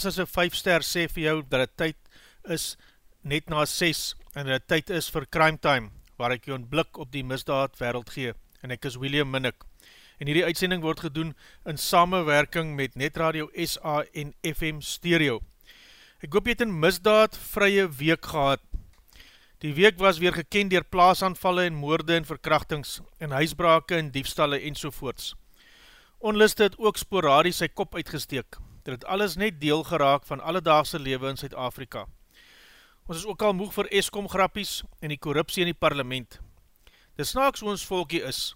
Goeienaand, Trevor Nassas' 5 ster sê vir jou dat het tyd is net na 6 en dat het tyd is vir Crime Time, waar ek jou een blik op die misdaad wereld gee. En ek is William Minnick. En hierdie uitsending word gedoen in samenwerking met Netradio SA en FM Stereo. Ek hoop jy het een misdaad vrye week gehad. Die week was weer gekend dier plaasanvalle en moorde en verkrachtings en huisbrake en diefstalle en sovoorts. Onliste het ook sporadies sy kop uitgesteek dit het alles net deel geraak van alledaagse lewe in Zuid-Afrika. Ons is ook al moeg vir Eskom grappies en die korruptie in die parlement. Dit snaaks ons volkie is.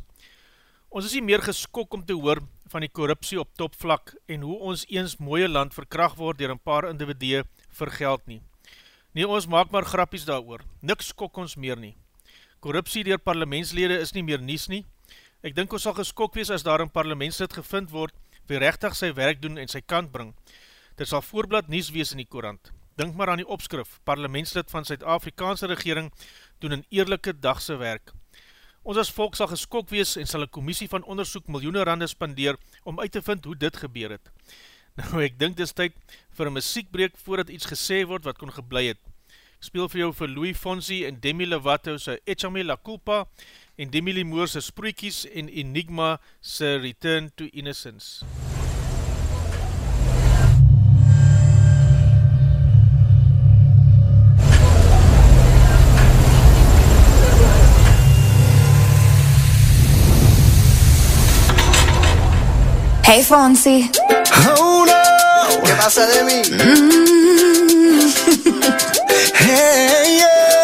Ons is nie meer geskok om te hoor van die korruptie op topvlak en hoe ons eens mooie land verkracht word dier een paar individue vir geld nie. Nee, ons maak maar grappies daar oor. Niks skok ons meer nie. Korruptie dier parlementslede is nie meer nies nie. Ek dink ons sal geskok wees as daar een parlementslid gevind word wie rechtig sy werk doen en sy kant bring. Dit sal voorblad nies wees in die korant. Dink maar aan die opskrif, parlementslid van Suid-Afrikaanse regering doen een eerlijke dagse werk. Ons as volk sal geskok wees en sal een commissie van onderzoek miljoene rande spandeer om uit te vind hoe dit gebeur het. Nou ek dink dis tyd vir een muziekbreek voordat iets gesê word wat kon geblei het. Ek speel vir jou vir Louis Fonsi en Demi Lovato sy Echame La Culpa en Demi Limour sy Sproekies en Enigma sy Return to Innocence. Hey Fonsi. Oh no, ¿qué pasa de mí? Mm. hey, yeah.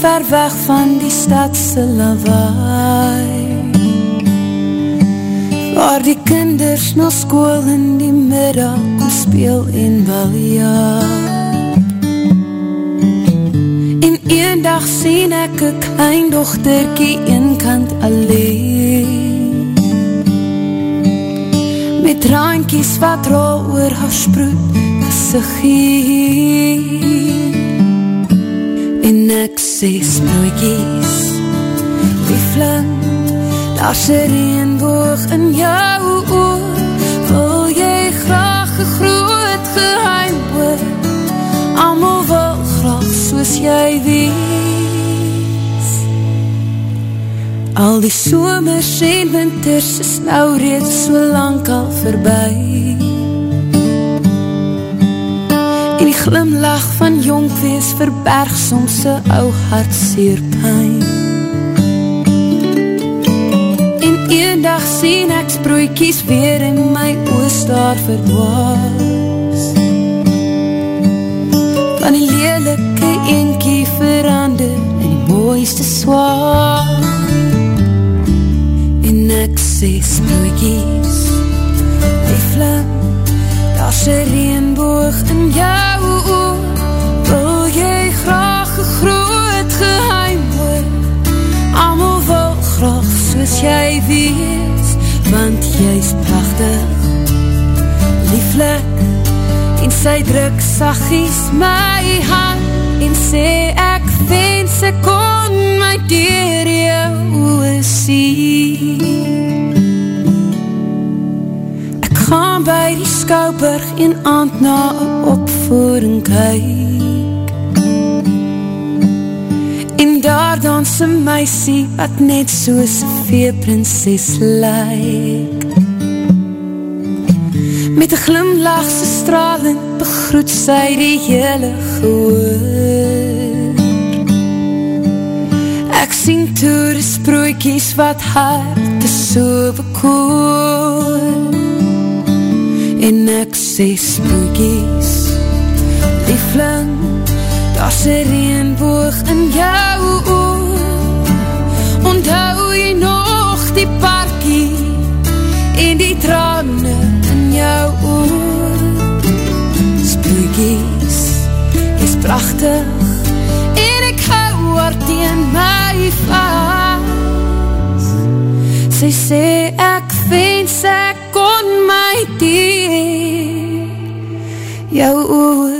ver weg van die stadse lawaai. Waar die kinders na school in die middag kom speel en balja En een dag sien ek een klein dochterkie een kant alleen. Met raankies wat rol oor haar sproet gesiggie ek sê sproekies Liefling, daar se reenboog in jou oor. Wil jy graag een groot geheim oor Amal wil graag soos jy wees. Al die somers en winters is nou reeds so lang al voorbij En die glimlach van jonk wees verberg soms sy ou hartseer pijn En een dag sien ek sproeikies weer in my oos daar verdwaas. Van die lelike eenkie verander in die mooiste swaan En ek sê sproeikies Lieflik, daar sy reenboog in jou soos jy wees, want jy is prachtig, lieflik, en sy druk sagies my hand, en sê ek wens ek kon my dier jou oe sien. Ek gaan by die skouburg en aand na een opvoering kyk, daar dans een meisie wat net soos veeprinses lyk. Met een glimlachse stralend begroet sy die hele gehoor. Ek sien toe die sproekies wat hart is so bekoor. En ek sê sproekies, liefling Daar se reenboog in jou oor Onthou jy nog die parkie En die trane in jou oor Spookies is prachtig En ek hou haar teen my vast Sy sê ek wens ek kon my dier. Jou oor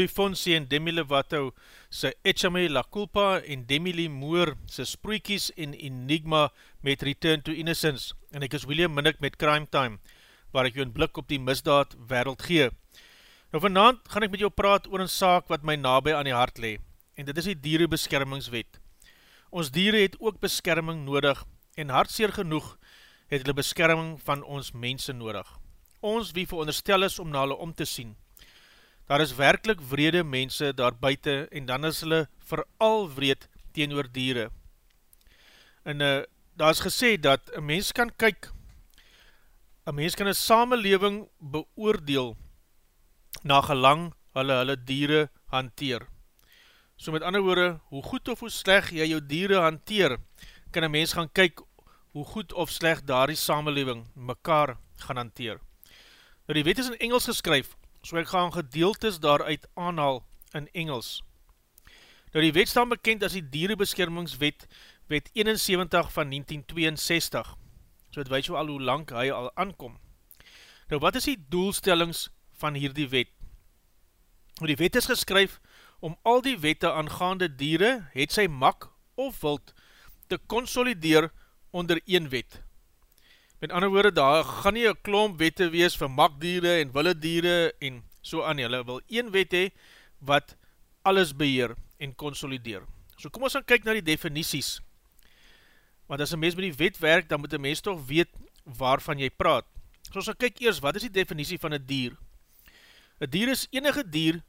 Louis Fonsi en Demi Lovato sy Echame La Culpa en Demi Lee Moore sy Sproekies en Enigma met Return to Innocence en ek is William Minnick met Crime Time waar ek jou een blik op die misdaad wereld gee. Nou vanavond gaan ek met jou praat oor een saak wat my nabij aan die hart lee en dit is die dierenbeskermingswet. Ons dieren het ook beskerming nodig en hartseer genoeg het hulle beskerming van ons mense nodig. Ons wie veronderstel is om na hulle om te sien daar is werkelijk vrede mense daar buiten en dan is hulle vooral wreed teenoor dieren. En uh, daar is gesê dat een mens kan kyk, een mens kan een samenleving beoordeel na gelang hulle hulle dieren hanteer. So met ander woorde, hoe goed of hoe sleg jy jou dieren hanteer, kan een mens gaan kyk hoe goed of sleg daar die samenleving mekaar gaan hanteer. Nou die wet is in Engels geskryf, so ek gaan gedeeltes daaruit aanhaal in Engels. Nou die wet staan bekend as die Dierenbeskermingswet, wet 71 van 1962, so het weet jou al hoe lang hy al aankom. Nou wat is die doelstellings van hierdie wet? Nou die wet is geskryf om al die wette aangaande dieren, het sy mak of wild, te consolideer onder een wet. Met ander woorde, daar gaan nie een klomp wette wees vir makdiere en wille diere en so aan. Hulle wil een wet hee wat alles beheer en consolideer. So kom ons gaan kyk na die definities. Want as een mens met die wet werk, dan moet een mens toch weet waarvan jy praat. So ons gaan kyk eers, wat is die definitie van een dier? Een dier is enige dier,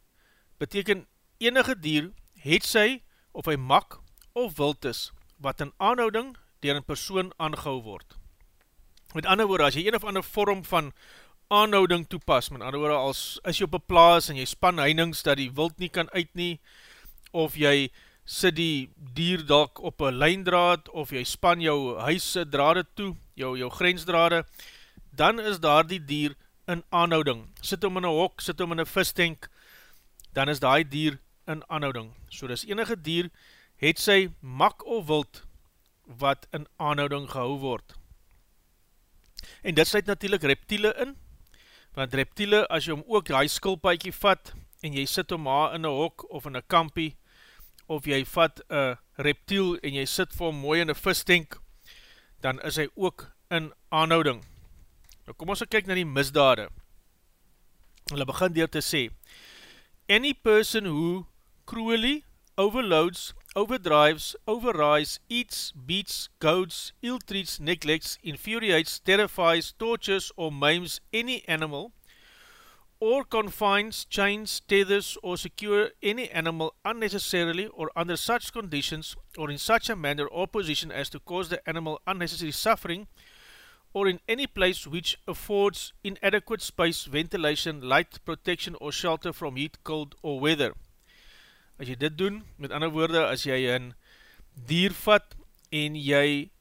beteken enige dier, het sy of hy mak of wild is, wat in aanhouding dier een persoon aangehou word. Met ander woorde, as jy een of ander vorm van aanhouding toepas, met ander woorde, als is jy op een plaas en jy span heinings dat die wild nie kan uit nie, of jy sit die dier dalk op een lijndraad, of jy span jou huise drade toe, jou, jou grensdrade, dan is daar die dier in aanhouding. Sit om in een hok, sit om in een vistank, dan is die dier in aanhouding. So dis enige dier, het sy mak of wild, wat in aanhouding gehou word. En dit sluit natuurlijk reptiele in, want reptiele, as jy om ook die skulpaikie vat, en jy sit om haar in een hok, of in een kampie, of jy vat een reptiel, en jy sit vir hom mooi in een vistenk, dan is hy ook in aanhouding. Nou kom ons kyk na die misdade. Hulle begin dier te sê, Any person who cruelly overloads overdrives, overrides, eats, beats, goads, ill-treats, neglects, infuriates, terrifies, tortures, or maims any animal, or confines, chains, tethers, or secure any animal unnecessarily or under such conditions, or in such a manner or position as to cause the animal unnecessary suffering, or in any place which affords inadequate space, ventilation, light, protection, or shelter from heat, cold, or weather as jy dit doen, met ander woorde, as jy een dier vat en jy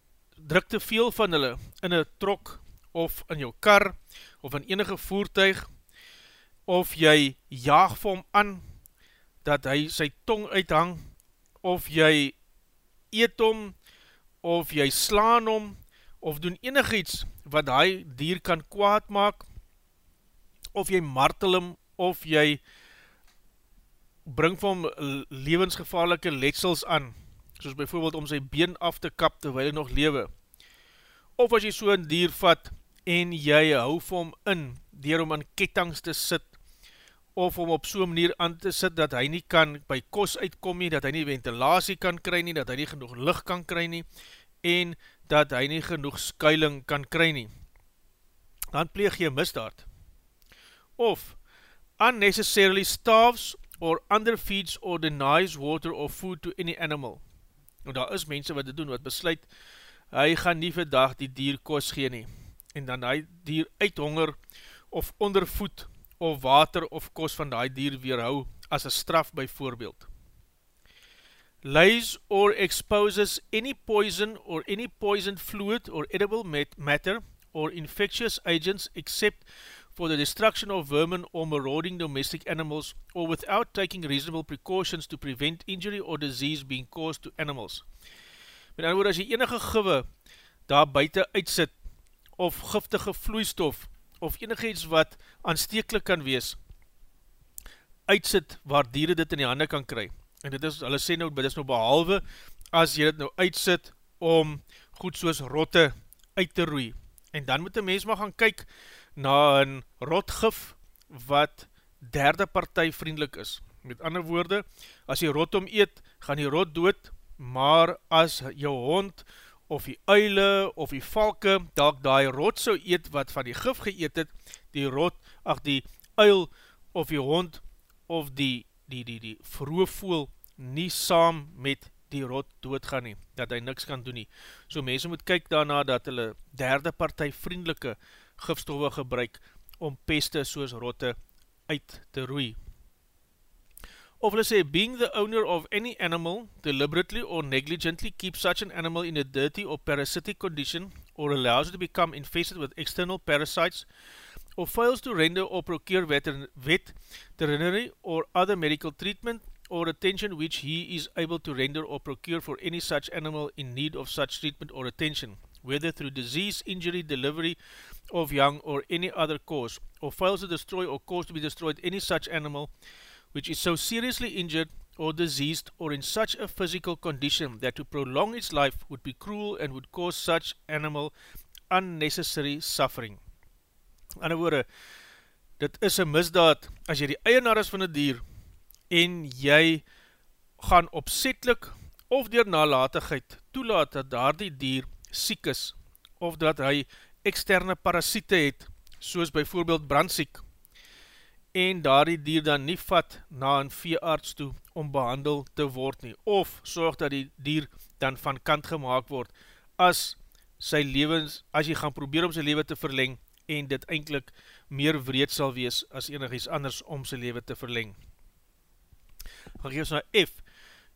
druk te veel van hulle in een trok of in jou kar of in enige voertuig of jy jaag vir hom aan dat hy sy tong uithang of jy eet hom of jy slaan hom of doen enig iets wat hy dier kan kwaad maak of jy martel hom of jy bring vir hom levensgevaarlike letsels aan, soos bijvoorbeeld om sy been af te kap terwijl hy nog lewe. Of as jy so een dier vat en jy hou vir hom in, dier om aan kettangs te sit, of om op so'n manier aan te sit, dat hy nie kan by kos uitkom nie, dat hy nie ventilatie kan kry nie, dat hy nie genoeg licht kan kry nie, en dat hy nie genoeg skuiling kan kry nie. Dan pleeg jy misdaad. Of, unnecessarily starves or underfeeds or denies water or food to any animal. En daar is mense wat dit doen, wat besluit, hy gaan nie vir dag die dier kos gee nie, en dan hy dier uithonger, of ondervoed, of water of kos van die dier weerhou, as een straf by voorbeeld. Lays or exposes any poison or any poisoned fluid or edible matter or infectious agents except for the destruction of vermin or marauding domestic animals or without taking reasonable precautions to prevent injury or disease being caused to animals. Met ander woord, as jy enige giwe daar buiten uitsit of giftige vloeistof of enige iets wat aansteeklik kan wees uitsit waar dieren dit in die hande kan kry. En dit is, hulle sê nou, dit is nou behalwe as jy dit nou uitsit om goed soos rotte uit te roei. En dan moet die mens maar gaan kyk na een rotgif wat derde partij vriendelik is. Met ander woorde, as jy rot om eet, gaan die rot dood, maar as jou hond of die uile of die valke dalk die rot so eet wat van die gif geëet het, die rot, ach die uil of die hond of die, die, die, die vroevoel nie saam met die rot doodgaan nie, dat hy niks kan doen nie. So mense moet kyk daarna dat hulle derde partij vriendelike gifstoffe gebruik om peste soos rotte uit te roei. Of hulle sê, being the owner of any animal, deliberately or negligently keeps such an animal in a dirty or parasitic condition, or allows it to become infested with external parasites, or fails to render or procure veterinary or other medical treatment, or attention which he is able to render or procure for any such animal in need of such treatment or attention, whether through disease, injury, delivery of young, or any other cause, or fails to destroy or cause to be destroyed any such animal, which is so seriously injured or diseased or in such a physical condition that to prolong its life would be cruel and would cause such animal unnecessary suffering. Ander woorde, dit is een misdaad as jy die eienaar is van die dier en jy gaan opzetlik of dier nalatigheid toelaat dat daar die dier siek is of dat hy externe parasiete het, soos byvoorbeeld brandsiek, en daar die dier dan nie vat na een veearts toe om behandel te word nie, of sorg dat die dier dan van kant gemaakt word, as sy levens, as jy gaan probeer om sy leven te verleng, en dit eindelijk meer wreed sal wees as enig iets anders om sy leven te verleng. Gaan geef ons na F.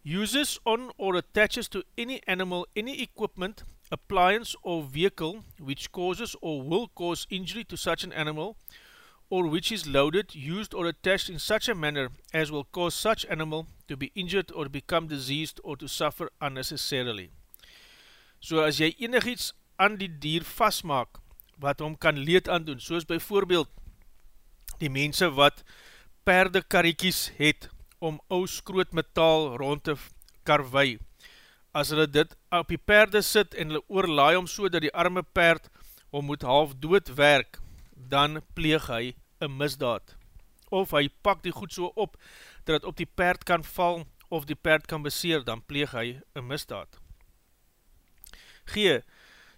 Uses on or attaches to any animal, any equipment, appliance or vehicle which causes or will cause injury to such an animal, or which is loaded, used or attached in such a manner as will cause such animal to be injured or become diseased or to suffer unnecessarily. So as jy enig iets aan die dier vastmaak, wat hom kan leed aandoen, soos by voorbeeld die mense wat perdekariekies het om ou skroot metaal rond te karwei. As hulle dit op die perde sit en hulle oorlaai om so dat die arme perd om moet half dood werk, dan pleeg hy een misdaad. Of hy pak die goed so op, dat het op die perd kan val, of die perd kan beseer, dan pleeg hy een misdaad. G.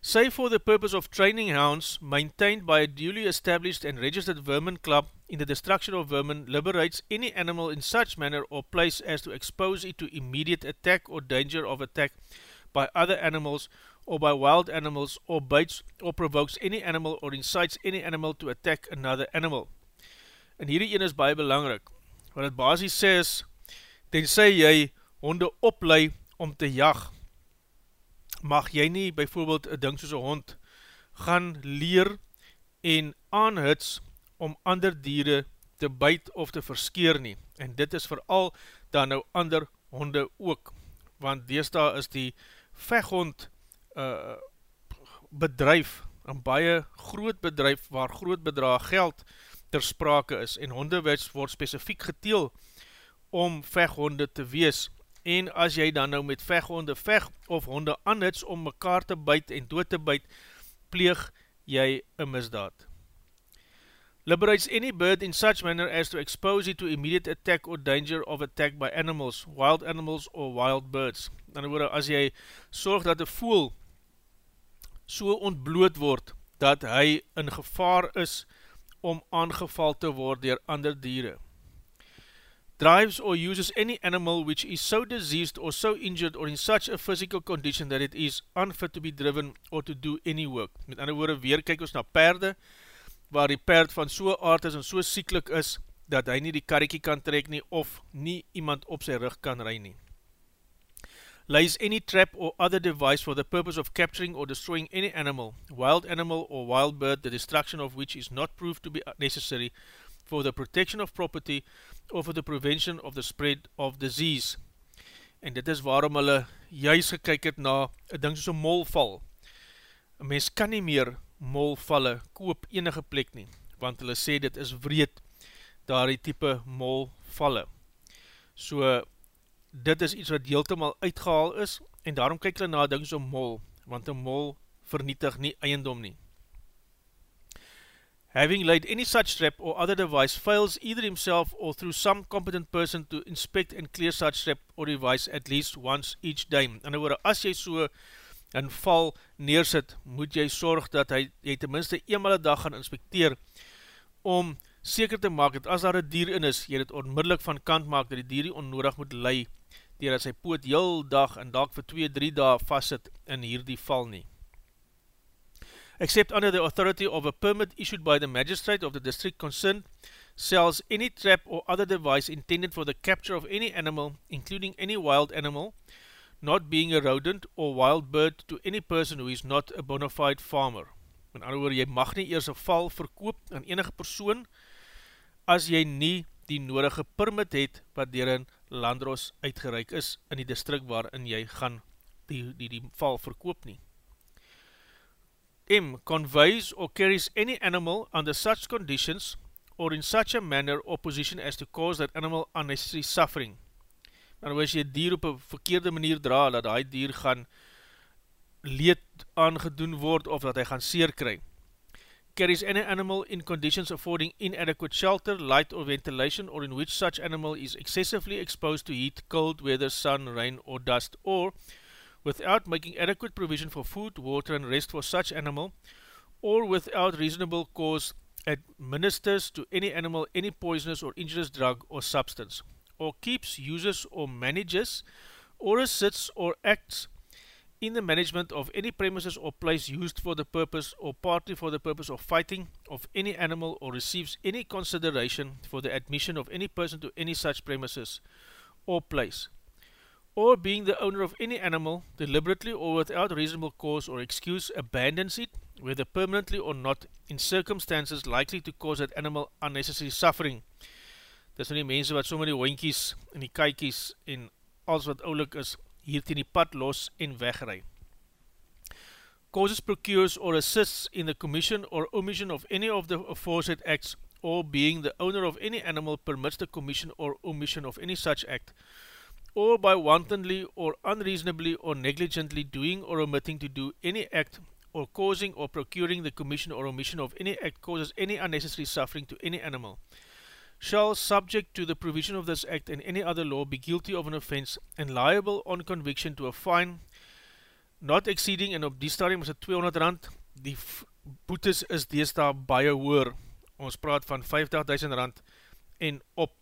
Say for the purpose of training hounds, maintained by a duly established and registered vermin club in the destruction of vermin, liberates any animal in such manner or place as to expose it to immediate attack or danger of attack by other animals, or by wild animals, or bites, or provokes any animal, or incites any animal to attack another animal. En hierdie een is baie belangrik, wat het basis sê is, tenzij jy honde oplei om te jag, mag jy nie byvoorbeeld een ding soos een hond gaan leer en aanhits om ander dieren te byt of te verskeer nie. En dit is vooral dan nou ander honde ook, want deesda is die veghond uh, bedrijf, een baie groot bedrijf waar groot bedrag geld ter sprake is en hondewets word specifiek geteel om veghonde te wees en as jy dan nou met veghonde veg of honde anhits om mekaar te byt en dood te byt, pleeg jy een misdaad. Liberates any bird in such manner as to expose it to immediate attack or danger of attack by animals, wild animals or wild birds. Dan word, as jy sorg dat die voel so ontbloot word, dat hy in gevaar is om aangeval te word dier ander dieren. Drives or uses any animal which is so diseased or so injured or in such a physical condition that it is unfit to be driven or to do any work. Met ander woorde, weer kyk ons na perde, waar die perd van so aard is en so sieklik is, dat hy nie die karrekie kan trek nie, of nie iemand op sy rug kan rij nie lays any trap or other device for the purpose of capturing or destroying any animal, wild animal or wild bird, the destruction of which is not proved to be necessary for the protection of property or for the prevention of the spread of disease. En dit is waarom hulle juist gekyk het na een ding soos een molval. Een mens kan nie meer molvalle koop enige plek nie, want hulle sê dit is wreed daar die type molval gevalle. So, dit is iets wat heeltemaal uitgehaal is, en daarom kyk hulle na ding so mol, want een mol vernietig nie eiendom nie. Having laid any such trap or other device fails either himself or through some competent person to inspect and clear such trap or device at least once each day. In other words, as jy so een val neersit, moet jy sorg dat hy, jy tenminste eenmaal een dag gaan inspecteer om seker te maak dat as daar een dier in is, jy dit onmiddellik van kant maak dat die dier nie onnodig moet lei dier dat sy poot heel dag en dag vir 2-3 dag vastsit in hierdie val nie. Except under the authority of a permit issued by the magistrate of the district concerned, sells any trap or other device intended for the capture of any animal, including any wild animal, not being a rodent or wild bird to any person who is not a bona fide farmer. In ander woord, jy mag nie eers een val verkoop aan enige persoon as jy nie die nodige permit het wat dier een landros uitgereik is in die district waarin jy gaan die, die, die val verkoop nie. M. Conveys or carries any animal under such conditions or in such a manner or position as to cause that animal unnecessary suffering. Maar as jy dier op een verkeerde manier dra, dat hy dier gaan leed aangedoen word of dat hy gaan seer kry. Carries any animal in conditions affording inadequate shelter, light or ventilation or in which such animal is excessively exposed to heat, cold, weather, sun, rain or dust or without making adequate provision for food, water and rest for such animal, or without reasonable cause administers to any animal any poisonous or injurious drug or substance, or keeps, uses or manages, or assists or acts in the management of any premises or place used for the purpose or partly for the purpose of fighting of any animal or receives any consideration for the admission of any person to any such premises or place or being the owner of any animal, deliberately or without reasonable cause or excuse, abandons it, whether permanently or not, in circumstances likely to cause that animal unnecessary suffering. Dis die mense wat sommer die hoinkies en die kykies en alles wat oulik is, hier die pad los en. Causes procures or assists in the commission or omission of any of the aforesaid acts or being the owner of any animal permits the commission or omission of any such act or by wantonly or unreasonably or negligently doing or omitting to do any act or causing or procuring the commission or omission of any act causes any unnecessary suffering to any animal, shall, subject to the provision of this act and any other law, be guilty of an offence and liable on conviction to a fine not exceeding en op die stadium is het 200 rand, die boetes is deesdaal baie hoor, ons praat van 50.000 rand en op.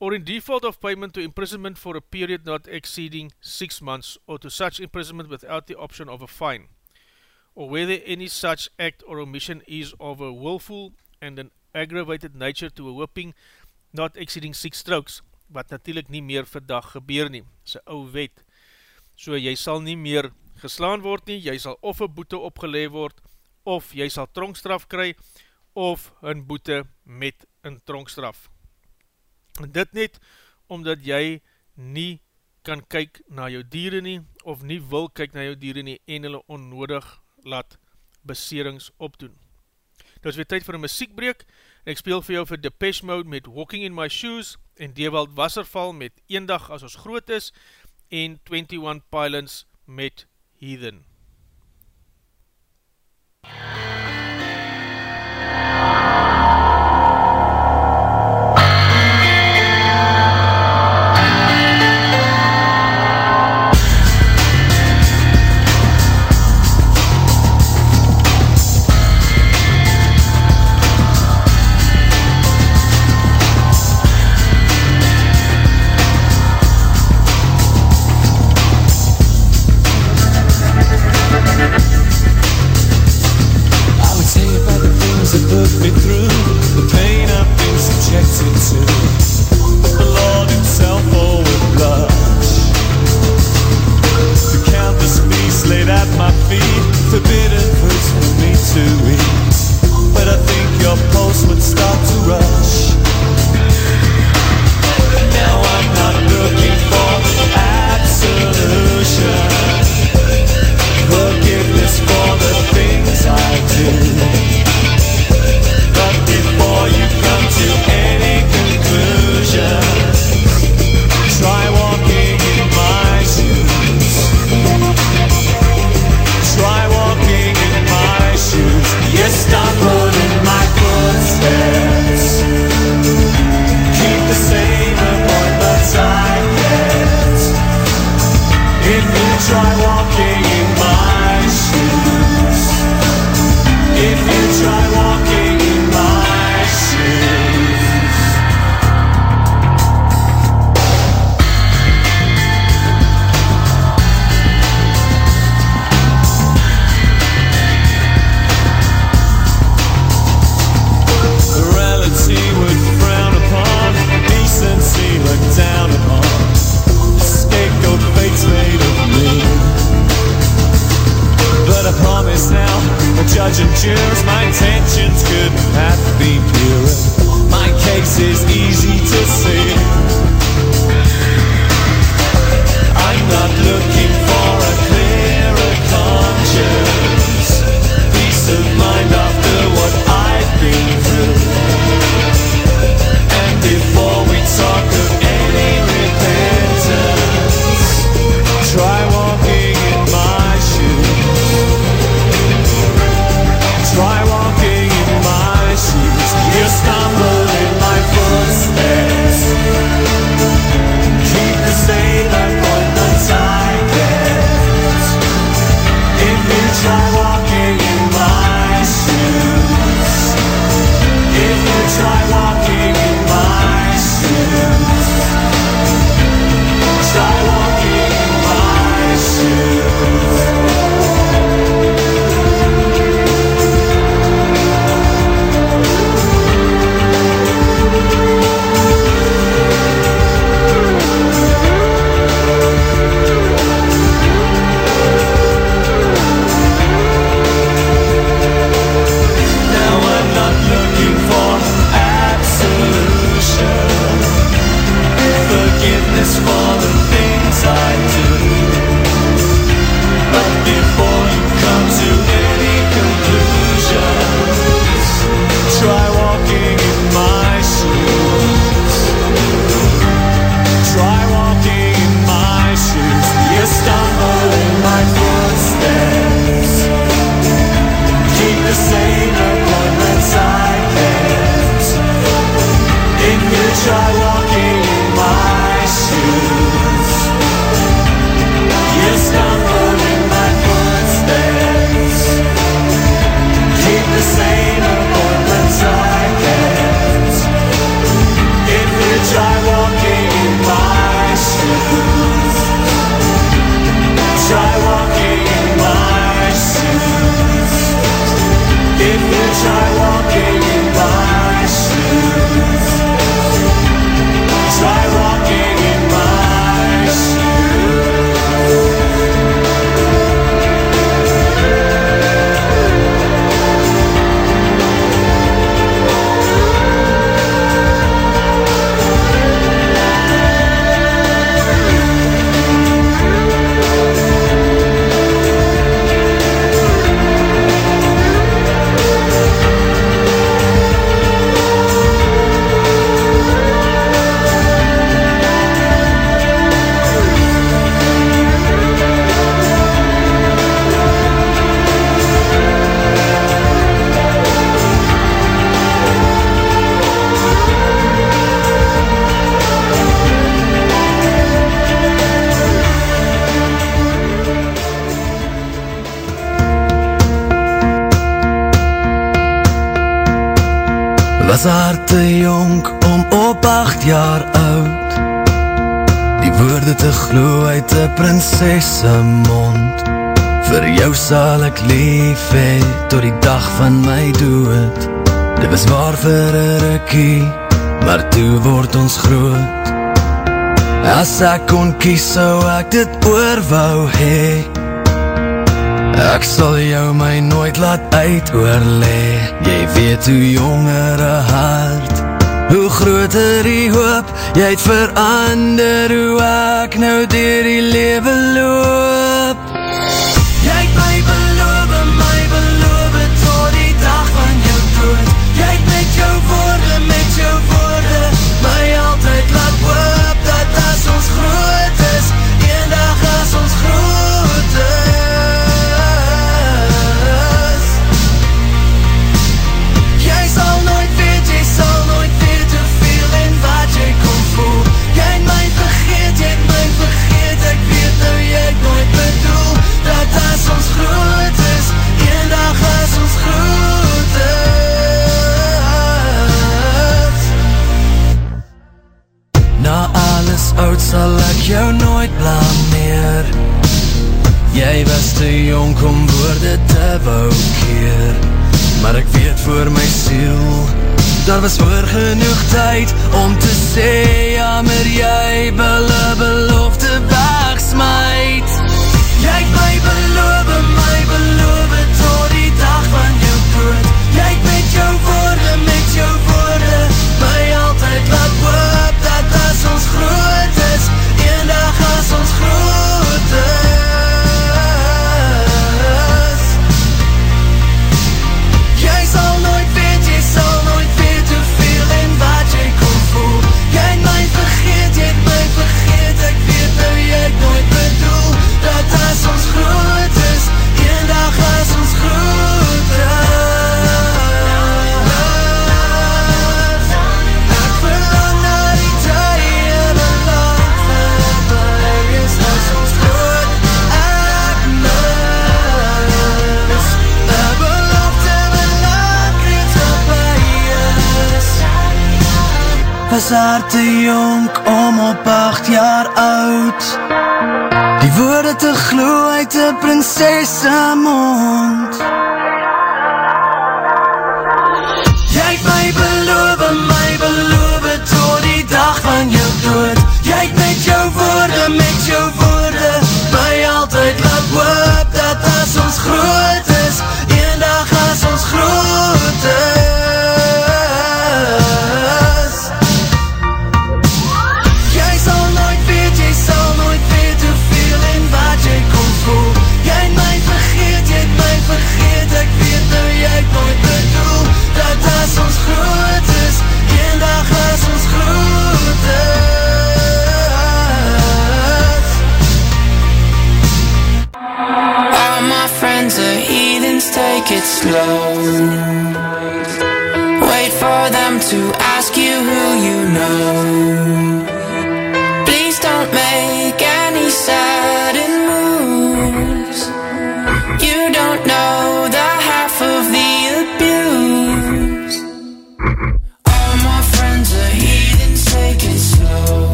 Or in default of payment to imprisonment for a period not exceeding six months, or to such imprisonment without the option of a fine, or whether any such act or omission is of a willful and an aggravated nature to a whipping not exceeding six strokes, wat natuurlijk nie meer vandag gebeur nie, sy ou wet. So jy sal nie meer geslaan word nie, jy sal of een boete opgelee word, of jy sal tronkstraf kry, of een boete met een tronkstraf dit net omdat jy nie kan kyk na jou dieren nie, of nie wil kyk na jou dieren nie, en hulle onnodig laat beserings opdoen. Dit is weer tyd vir een muziekbreek, en ek speel vir jou vir Depeche Mode met Walking in My Shoes, en Dewald Wasserval met Eendag as ons groot is, en 21 Pilots met Heathen. Was woorde te glo uit die prinsesse mond. Vir jou sal ek lief hee tot die dag van my dood. Dit was waar vir een rikkie, maar toe word ons groot. As ek kon kies sou ek dit oor wou hee. Ek sal jou my nooit laat uit oorlee Jy weet hoe jongere hart Hoe groter die hoop Jy het verander hoe ek nou dier die leven loop sal ek jou nooit blameer. Jy was te jong om woorde te wou keer. Maar ek weet voor my siel Daar was oor genoeg tyd Om te sê Jammer jy bele belofte wegsmijt Jy het my beloof My beloof haar te jong om op acht jaar oud. Die woorde te glo uit die prinsesse mond. Jy het my beloof, my beloof Tot die dag van jou dood. Jy het met jou woorde, met jou woorde My altyd laat hoop Dat as ons groot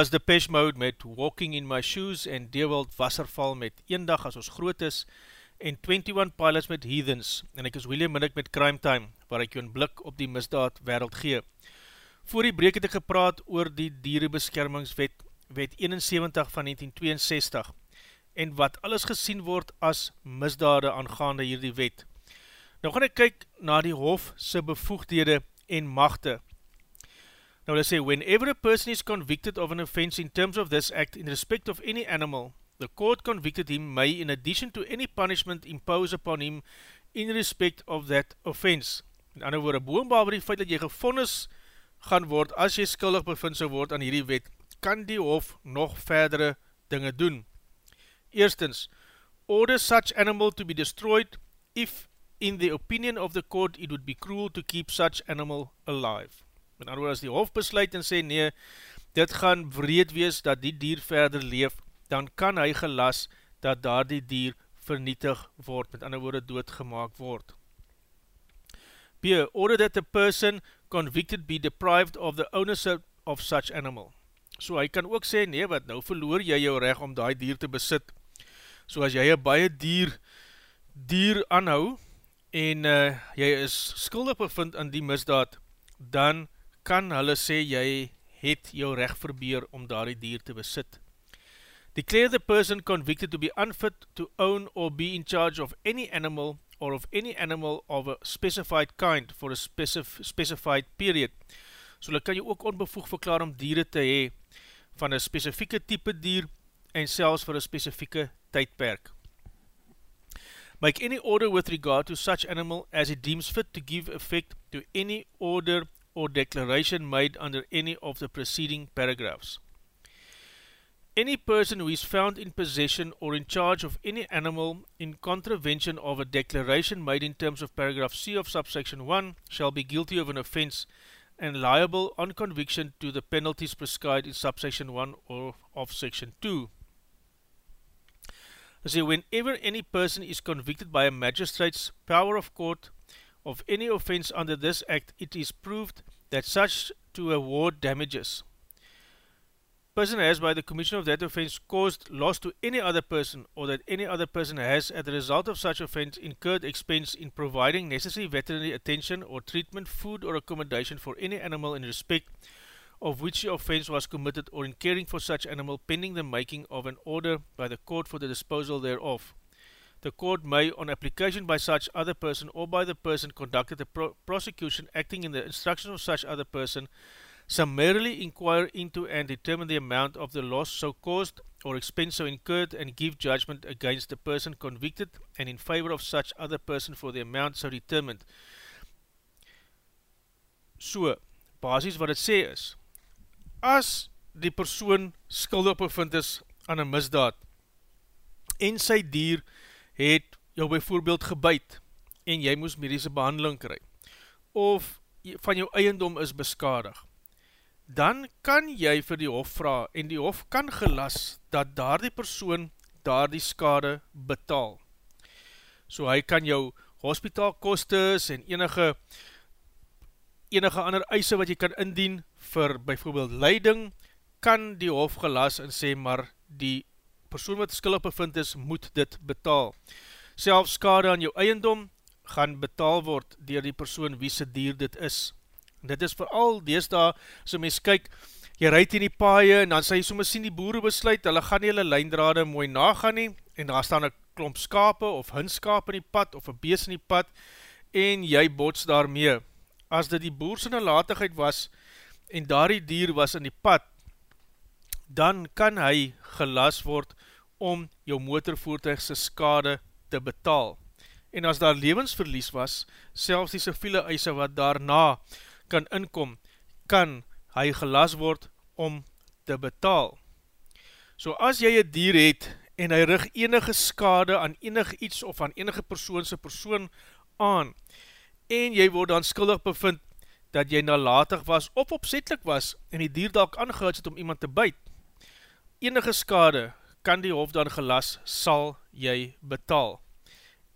Was Depeche Mode met Walking in My Shoes en Deewald Wasserval met Eendag as ons groot is en 21 Pilots met Heathens en ek is William Minnick met Crime Time waar ek jou een blik op die misdaad wereld gee. Voor die breek het ek gepraat oor die dierebeskermingswet wet 71 van 1962 en wat alles gesien word as misdade aangaande hierdie wet. Nou gaan ek kyk na die hof sy bevoegdhede en machte Now let's say, whenever a person is convicted of an offense in terms of this act in respect of any animal, the court convicted him may, in addition to any punishment impose upon him in respect of that offense. In ander woorde, boonbehalwe die feit dat jy gevonnis gaan word as jy skuldig bevind sal word aan hierdie wet, kan die hof nog verdere dinge doen. Eerstens, order such animal to be destroyed if in the opinion of the court it would be cruel to keep such animal alive. Met ander woord, as die hof besluit en sê nee, dit gaan wreed wees dat die dier verder leef, dan kan hy gelas dat daar die dier vernietig word, met ander woorde doodgemaak word. B. Order that the person convicted be deprived of the ownership of such animal. So hy kan ook sê, nee wat, nou verloor jy jou recht om die dier te besit. So as jy een baie dier, dier aanhou, en uh, jy is skuldig bevind aan die misdaad, dan kan hulle sê jy het jou recht verbeer om daar die dier te besit. Declare the person convicted to be unfit to own or be in charge of any animal or of any animal of a specified kind for a specif specified period. So hulle kan jy ook onbevoeg verklaar om dieren te hee van een specifieke type dier en selfs vir een specifieke tydperk. Make any order with regard to such animal as it deems fit to give effect to any order or declaration made under any of the preceding paragraphs. Any person who is found in possession or in charge of any animal in contravention of a declaration made in terms of paragraph C of subsection 1 shall be guilty of an offence and liable on conviction to the penalties prescribed in subsection 1 or of section 2. So whenever any person is convicted by a magistrate's power of court of any offence under this act, it is proved that such to award damages. person has by the commission of that offence caused loss to any other person or that any other person has at the result of such offence incurred expense in providing necessary veterinary attention or treatment, food or accommodation for any animal in respect of which the offence was committed or in caring for such animal pending the making of an order by the court for the disposal thereof. The court may, on application by such other person or by the person conducted the pro prosecution acting in the instruction of such other person, summarily inquire into and determine the amount of the loss so caused or expense so incurred and give judgment against the person convicted and in favour of such other person for the amount so determined. So, basis wat het sê is, as die persoon skuldig bevind is aan een misdaad en sy dier het jou bijvoorbeeld gebuid en jy moes medische behandeling kry of van jou eiendom is beskadig, dan kan jy vir die hof vraag en die hof kan gelas dat daar die persoon daar die skade betaal. So hy kan jou hospitaalkostes en enige enige ander eise wat jy kan indien vir byvoorbeeld leiding, kan die hof gelas en sê maar die persoon wat skillig bevind is, moet dit betaal. Selfs skade aan jou eiendom gaan betaal word dier die persoon wie sy dier dit is. En dit is vooral deesda, so mens kyk, jy rijd in die paaie en dan sê jy soms sien die boere besluit, hulle gaan nie hulle lijndrade mooi nagaan nie en daar staan een klomp skape of hinskap in die pad of een bees in die pad en jy bots daarmee. As dit die boerse nalatigheid was en daar die dier was in die pad, dan kan hy gelas word om jou motorvoertuigse skade te betaal. En as daar levensverlies was, selfs die civiele eise wat daarna kan inkom, kan hy gelas word om te betaal. So as jy een dier het en hy rig enige skade aan enige iets of aan enige persoonse persoon aan en jy word dan skuldig bevind dat jy nalatig was of opzetlik was en die dier dalk aangehoud het om iemand te byt, enige skade kan die hof dan gelas, sal jy betaal.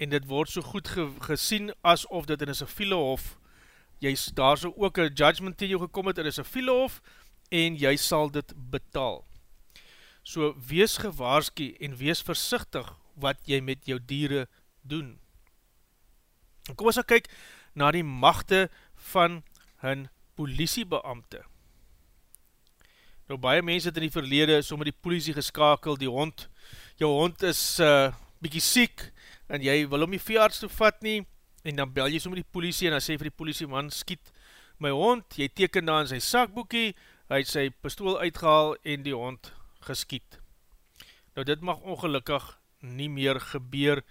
En dit word so goed ge gesien asof dit in een civiele hof, jy daar so ook een judgment tegen jou gekom het in een civiele hof, en jy sal dit betaal. So wees gewaarski en wees versichtig wat jy met jou dieren doen. Kom ons kyk na die machte van hun politiebeamte. Nou baie mense het in die verlede so met die politie geskakel, die hond, jou hond is uh, bykie siek, en jy wil om die veearts toe vat nie, en dan bel jy so met die politie, en dan sê vir die politie, man, skiet my hond, jy teken daar in sy sakboekie, hy het sy pistool uitgehaal, en die hond geskiet. Nou dit mag ongelukkig nie meer gebeur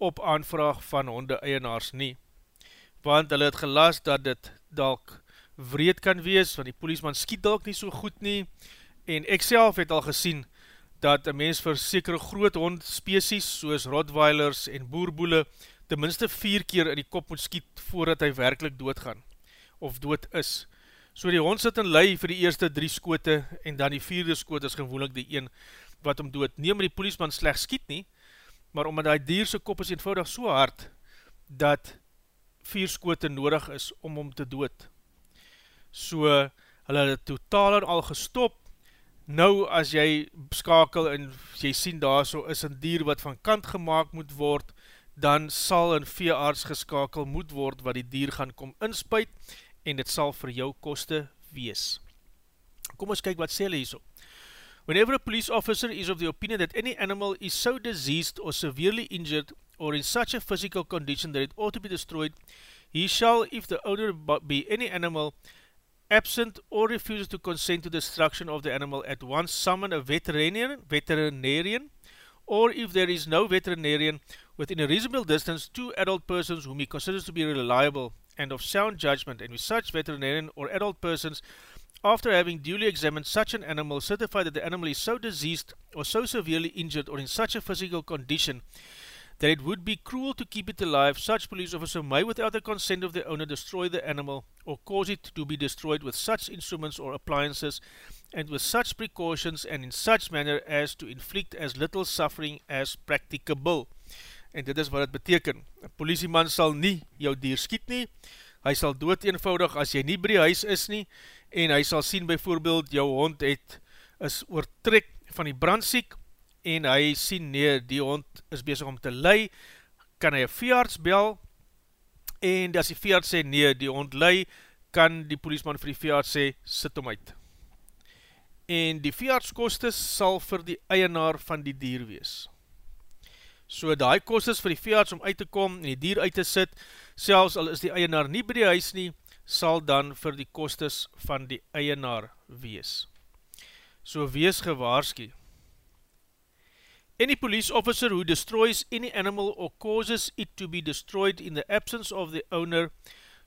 op aanvraag van honde eienaars nie, want hulle het gelas dat dit dalk wreed kan wees, want die poliesman skiet dalk nie so goed nie, en ek self het al gesien, dat een mens vir sekere groot hond species, soos Rottweilers en Boerboele, tenminste vier keer in die kop moet skiet, voordat hy werkelijk doodgaan, of dood is. So die hond sit in lei vir die eerste drie skote, en dan die vierde skoot is gewoonlik die een, wat om dood, nie omdat die poliesman slecht skiet nie, maar omdat die dierse kop is eenvoudig so hard, dat vier skote nodig is om om te dood so hulle het totaal al gestop, nou as jy skakel en jy sien daar so is een dier wat van kant gemaakt moet word, dan sal een veearts geskakel moet word wat die dier gaan kom inspuit en dit sal vir jou koste wees. Kom ons kyk wat sê hulle hierso. Whenever a police officer is of the opinion that any animal is so diseased or severely injured or in such a physical condition that it ought to be destroyed, he shall, if the owner be any animal, absent or refuses to consent to destruction of the animal at once summon a veterinarian, veterinarian or if there is no veterinarian within a reasonable distance two adult persons whom he considers to be reliable and of sound judgment. And with such veterinarian or adult persons after having duly examined such an animal certify that the animal is so diseased or so severely injured or in such a physical condition that it would be cruel to keep it alive, such police officer may without the consent of the owner destroy the animal or cause it to be destroyed with such instruments or appliances and with such precautions and in such manner as to inflict as little suffering as practicable. En dit is wat het beteken. Een politieman sal nie jou dier skiet nie, hy sal dood eenvoudig as jy nie by die huis is nie, en hy sal sien bijvoorbeeld jou hond het is oortrek van die brandsiek en hy sien nee, die hond is bezig om te lei, kan hy een veearts bel en as die veearts sê nee, die hond lei, kan die poliesman vir die veearts sê, sit om uit. En die veeartskostes sal vir die eienaar van die dier wees. So die kostes vir die veearts om uit te kom en die dier uit te sit, selfs al is die eienaar nie by die huis nie, sal dan vir die kostes van die eienaar wees. So wees gewaarski. Any police officer who destroys any animal or causes it to be destroyed in the absence of the owner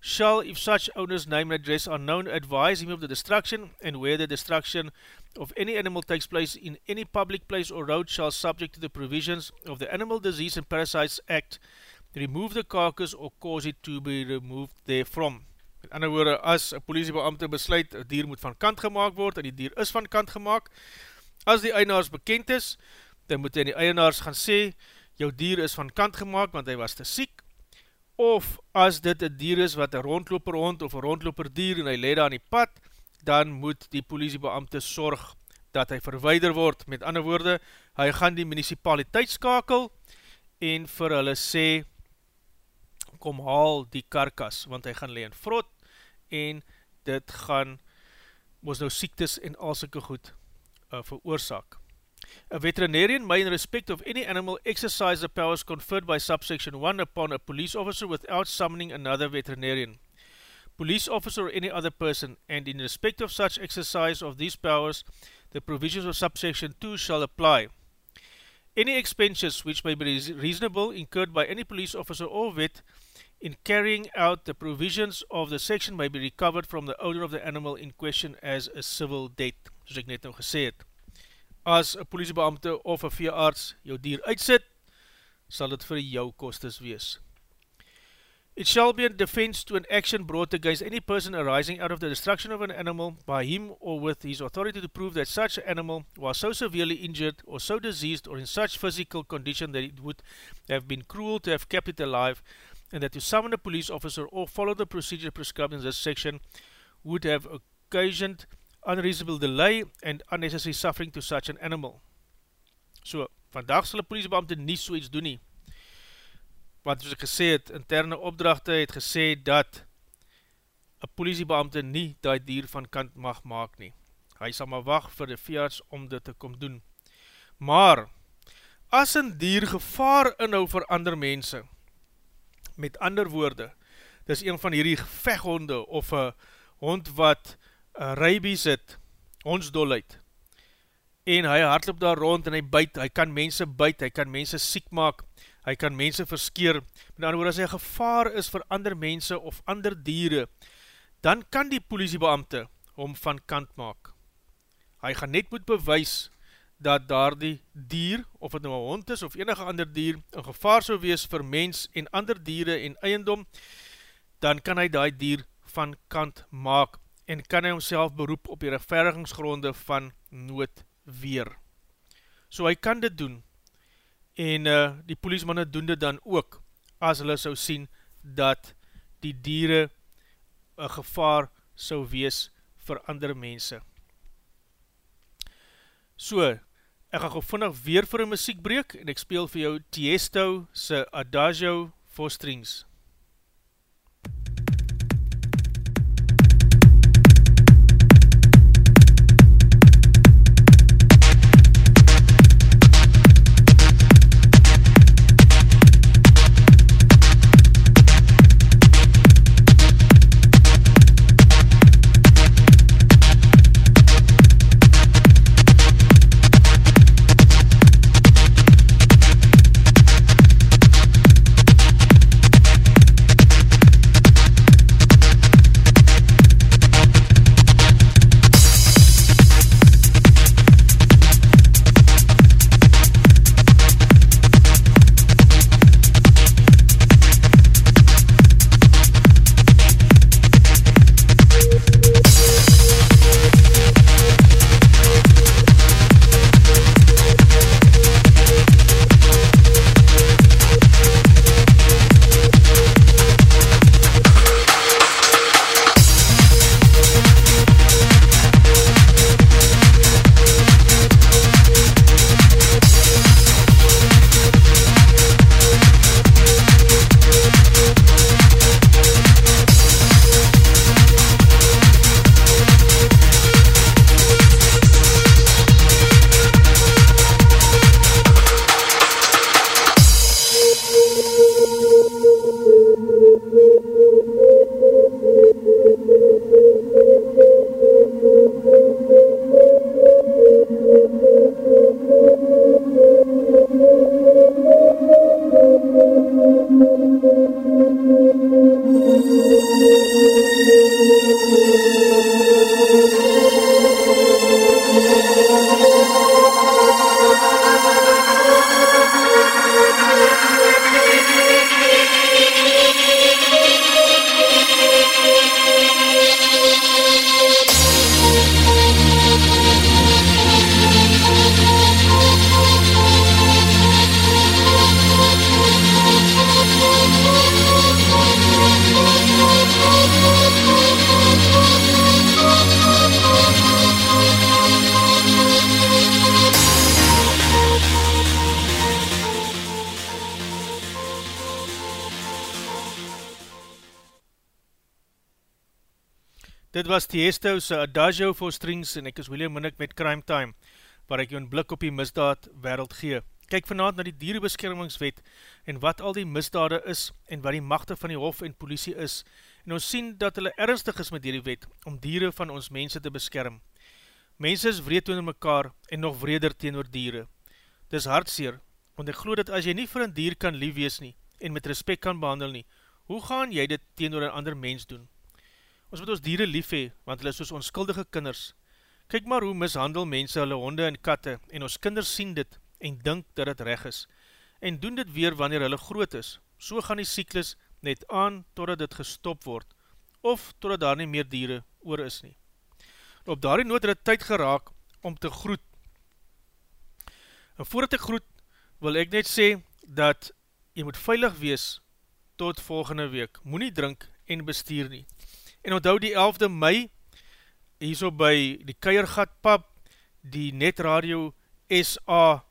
shall, if such owner's name and address are known, advise him of the destruction and where the destruction of any animal takes place in any public place or road shall subject to the provisions of the Animal Disease and Parasites Act remove the carcass or cause it to be removed therefrom. Met ander woorde, as een politiebeamte besluit, een dier moet van kant gemaakt word, en die dier is van kant gemaakt, as die eienaars bekend is, dan moet hy die eienaars gaan sê, jou dier is van kant gemaakt, want hy was te siek, of as dit een dier is wat een rondloper hond of een rondloper dier en hy leid aan die pad, dan moet die politiebeamte sorg dat hy verweider word. Met ander woorde, hy gaan die municipaliteit skakel en vir hulle sê, kom haal die karkas, want hy gaan leen vrot, en dit gaan, moes nou siektes en alsike goed uh, veroorzaak. A veterinarian may in respect of any animal exercise the powers conferred by subsection 1 upon a police officer without summoning another veterinarian. Police officer or any other person, and in respect of such exercise of these powers, the provisions of subsection 2 shall apply. Any expenses which may be reasonable incurred by any police officer or vet in carrying out the provisions of the section may be recovered from the owner of the animal in question as a civil debt, soos ek net nou gesê het. As een politiebeamte of een veearts jou dier uitsit, sal dit vir jou kostes wees. It shall be a defense to an action brought against any person arising out of the destruction of an animal by him or with his authority to prove that such animal was so severely injured or so diseased or in such physical condition that it would have been cruel to have kept it alive and that to summon a police officer or follow the procedure prescribed in this section would have occasioned unreasonable delay and unnecessary suffering to such an animal. So, vandag sal die politiebeamte nie so iets doen nie wat soos ek gesê het, interne opdrachte het gesê dat een politiebeamte nie die dier van kant mag maak nie. Hy sal maar wacht vir die veearts om dit te kom doen. Maar, as een dier gevaar inhou vir ander mense, met ander woorde, dit is een van hierdie vechhonde, of een hond wat rabies het, hondsdolheid, en hy hardloop daar rond en hy byt, hy kan mense byt, hy kan mense siek maak, hy kan mense verskeer, met ander woord, as hy gevaar is vir ander mense of ander dieren, dan kan die politiebeamte hom van kant maak. Hy gaan net moet bewys dat daar die dier, of het nou een hond is of enige ander dier, een gevaar sou wees vir mens en ander dieren en eiendom, dan kan hy die dier van kant maak en kan hy homself beroep op die rechtverdigingsgronde van noodweer. So hy kan dit doen, en uh, die poliesmanne doen dit dan ook, as hulle sou sien, dat die dieren een gevaar sou wees vir ander mense. So, ek gaan gevindig weer vir een muziekbreek, en ek speel vir jou Tiesto se Adagio for Strings. Tiesto se Adagio for Strings en ek is William Minnick met Crime Time, waar ek jou een blik op die misdaad wereld gee. Kyk vanavond na die dierebeskermingswet en wat al die misdade is en wat die machte van die hof en politie is en ons sien dat hulle ernstig is met die wet om diere van ons mense te beskerm. Mense is wreed teenoor mekaar en nog wreder teenoor diere. Dis hartseer, want ek glo dat as jy nie vir een dier kan lief wees nie en met respect kan behandel nie, hoe gaan jy dit teenoor een ander mens doen? Ons moet ons dieren lief hee, want hulle is soos onskuldige kinders. Kyk maar hoe mishandel mense hulle honde en katte, en ons kinders sien dit, en dink dat het reg is, en doen dit weer wanneer hulle groot is. So gaan die cyklus net aan, totdat dit gestop word, of totdat daar nie meer dieren oor is nie. Op daarie noot het tyd geraak om te groet. En voordat ek groet, wil ek net sê, dat jy moet veilig wees, tot volgende week. Moe nie drink en bestuur nie. En onthou die 11de mei, hier so by die Keiergat pub, die Netradio SA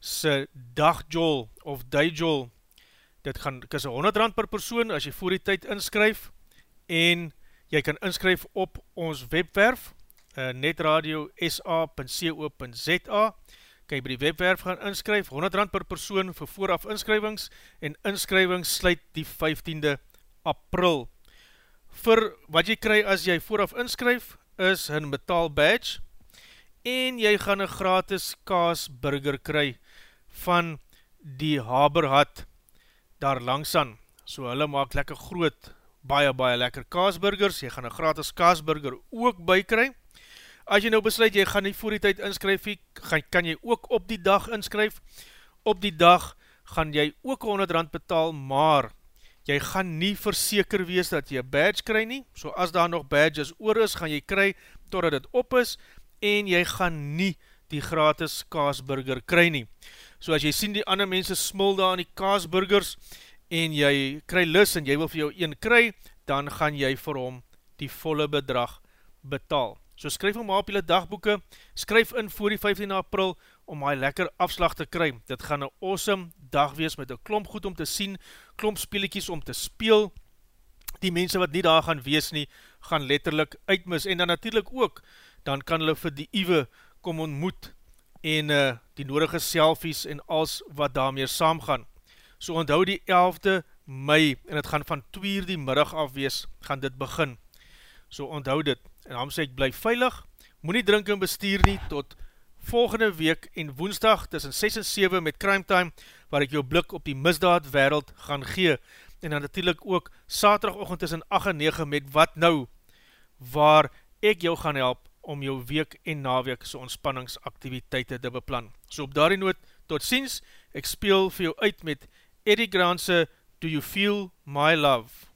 se dagjol of dijol, dit gaan, dit is 100 rand per persoon as jy voor die tyd inskryf, en jy kan inskryf op ons webwerf, uh, netradio.sa.co.za, kan jy by die webwerf gaan inskryf, 100 rand per persoon vir vooraf inskrywings, en inskrywings sluit die 15de april vir wat jy kry as jy vooraf inskryf, is een betaal badge, en jy gaan een gratis kaasburger kry van die Haberhut daar langsan. So hulle maak lekker groot, baie baie lekker kaasburgers, jy gaan een gratis kaasburger ook bykry. As jy nou besluit, jy gaan nie voor die tijd inskryf, kan jy ook op die dag inskryf. Op die dag gaan jy ook 100 rand betaal, maar jy gaan nie verseker wees dat jy badge kry nie, so as daar nog badges oor is, gaan jy kry totdat het op is, en jy gaan nie die gratis kaasburger kry nie. So as jy sien die ander mense smul daar aan die kaasburgers, en jy kry lis en jy wil vir jou een kry, dan gaan jy vir hom die volle bedrag betaal. So skryf hom op jylle dagboeken, skryf in voor die 15 april, om hy lekker afslag te kry. Dit gaan een awesome dag wees met een klomp goed om te sien, klomp speeliekies om te speel. Die mense wat nie daar gaan wees nie, gaan letterlik uitmis. En dan natuurlijk ook, dan kan hulle vir die Iwe kom ontmoet en uh, die nodige selfies en als wat daarmee saam gaan. So onthou die 11de mei en het gaan van 2 uur die middag af wees, gaan dit begin. So onthou dit. En daarom sê ek, bly veilig, moet nie drink en bestuur nie, tot volgende week en woensdag tussen 6 en 7 met Crime Time, waar ek jou blik op die misdaad wereld gaan gee. En dan natuurlijk ook saterdagochtend tussen 8 en 9 met Wat Nou, waar ek jou gaan help om jou week en naweek so ontspanningsaktiviteite te beplan. So op daarie noot, tot ziens, ek speel vir jou uit met Eddie Grantse Do You Feel My Love?